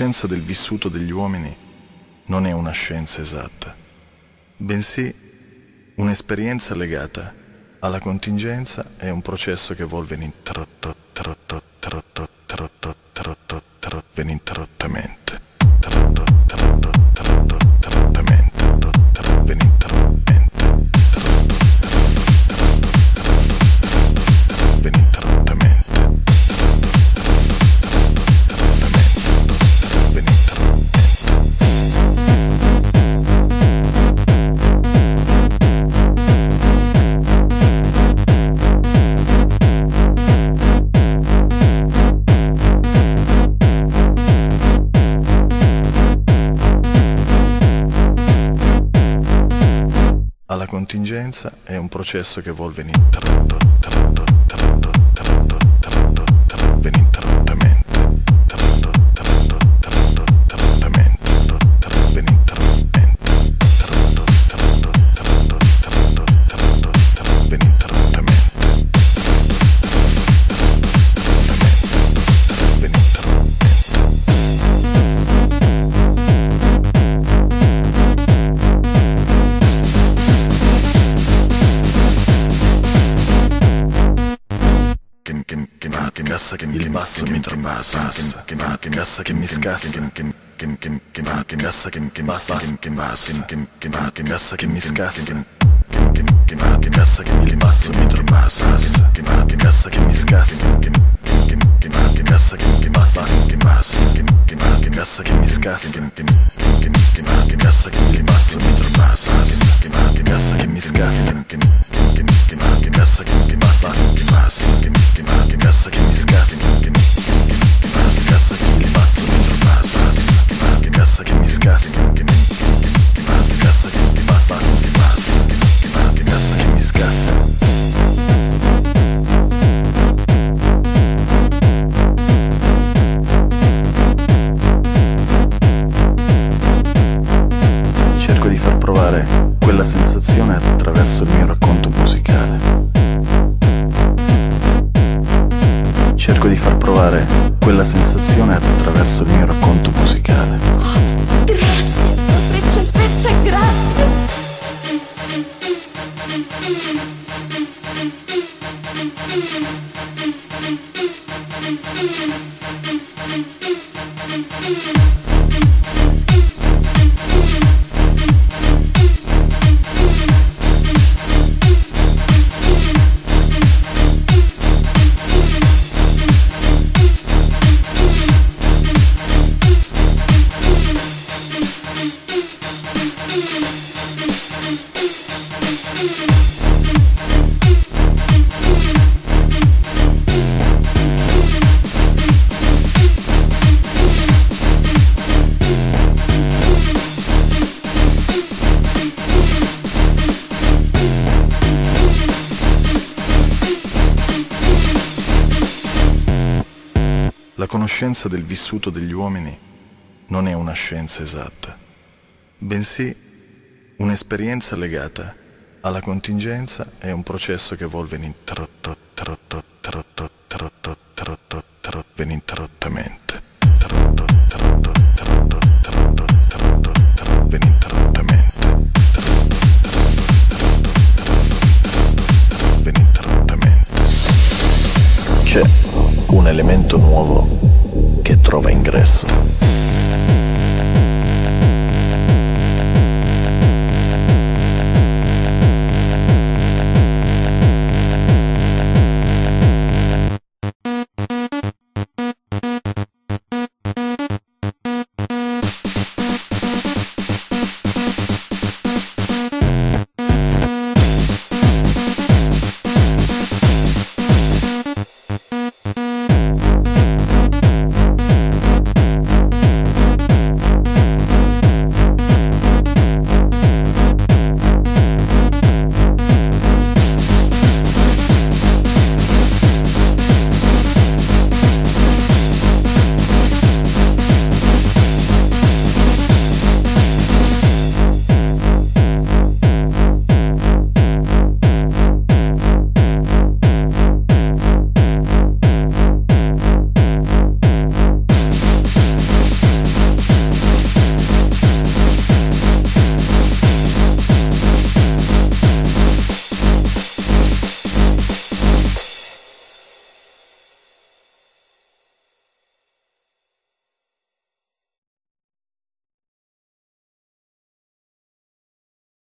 conoscenza del vissuto degli uomini non è una scienza esatta, bensì un'esperienza legata alla contingenza e un processo che evolve ininterrottamente. Contingenza è un processo che evolve ininterrottamente. che, che, che, ma, che cassa che mi rimasso mi trapassa che ma che cassa che mi scassa che che che che che ma che cassa che che massa che che massa che che ma che cassa che mi scassa che che che che ma che cassa che mi rimasso mi trapassa che ma che cassa che mi scassa che che che ma che cassa che che massa che massa che che ma che cassa che mi scassa che che che Cerco di far provare quella sensazione attraverso il mio racconto musicale. Grazie, vostra eccellenza, grazie. La conoscenza del vissuto degli uomini non è una scienza esatta, bensì un'esperienza legata alla contingenza e un processo che evolve ininterrottamente. Elemento nuovo che trova ingresso